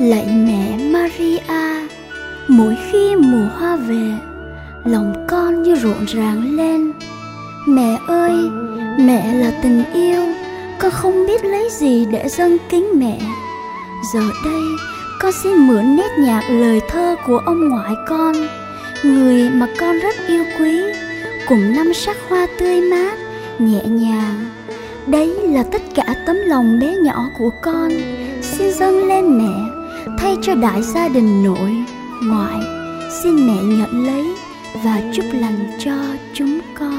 lạy mẹ Maria, mỗi khi mùa hoa về, lòng con như rộn ràng lên. Mẹ ơi, mẹ là tình yêu, con không biết lấy gì để dâng kính mẹ. Giờ đây, con xin mượn nét nhạc lời thơ của ông ngoại con, người mà con rất yêu quý, cùng năm sắc hoa tươi mát, nhẹ nhàng. Đấy là tất cả tấm lòng bé nhỏ của con. Xin dâng lên mẹ thay cho đại gia đình nội, ngoại, xin mẹ nhận lấy và chúc lành cho chúng con.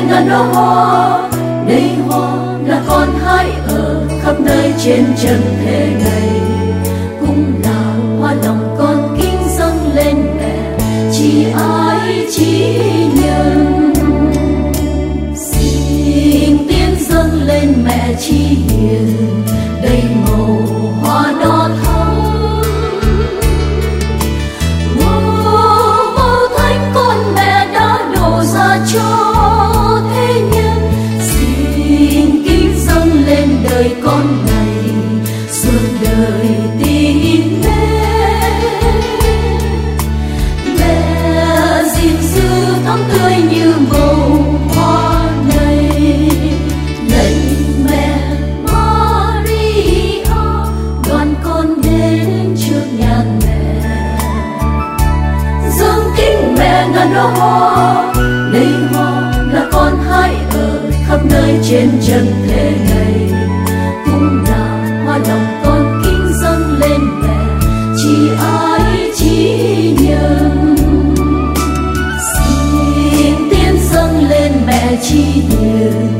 Ngàn hoa đây hoa là con hãy ở khắp nơi trên trần thế này. Cũng là hoa lòng con kính dâng lên mẹ chỉ ai chỉ nhân. Xin tiên dâng lên mẹ chi hiền trên trần thế này. Cũng làm hoa lòng con kính dâng lên mẹ, chỉ ai chỉ nhân xin tiên dâng lên mẹ chi hiền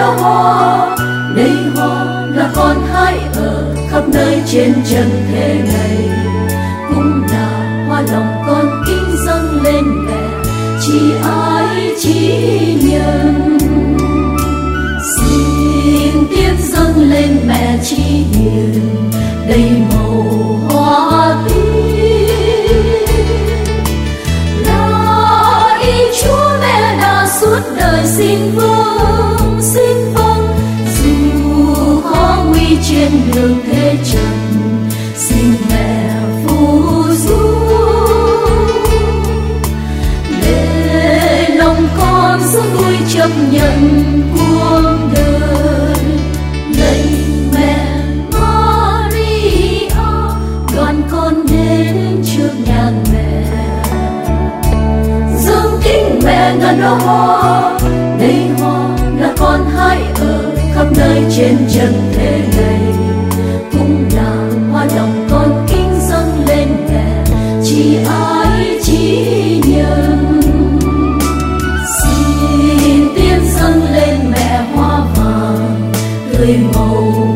là hoa đây hoa là con hãy ở khắp nơi trên trần thế này. Cũng là hoa lòng con kính dâng lên mẹ chỉ ai chỉ nhân. Xin tiên dâng lên mẹ chỉ hiền, đầy màu trên đường thế trần xin mẹ phù du để lòng con giữ vui chấp nhận cuộc đời. Lạy mẹ Maria, đoàn con đến trước nhà mẹ. Dâng kính mẹ ngàn đóa hoa, đây hoa là con hãy ở khắp nơi trên trần thế vàng tươi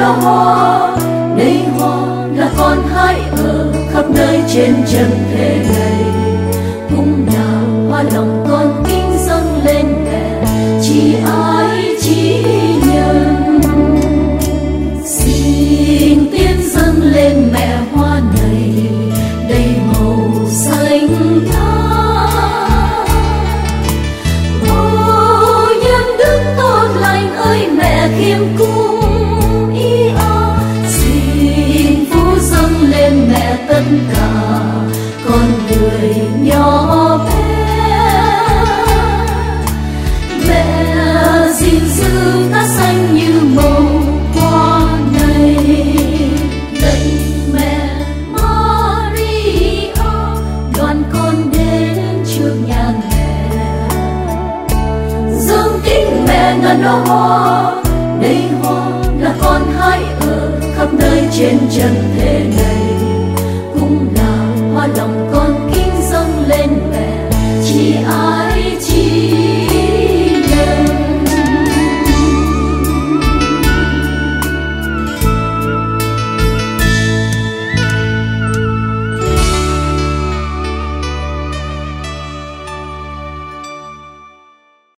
đó ngàn hoa đây hoa là con hãy ở khắp nơi trên trần thế này cả, con người nhỏ bé. Mẹ gìn giữ ta xanh như màu hoa này. Đây mẹ Maria, đoàn con đến trước nhà mẹ. Dâng kính mẹ ngàn đóa hoa đây hoa là con hãy ở khắp nơi trên trần thế.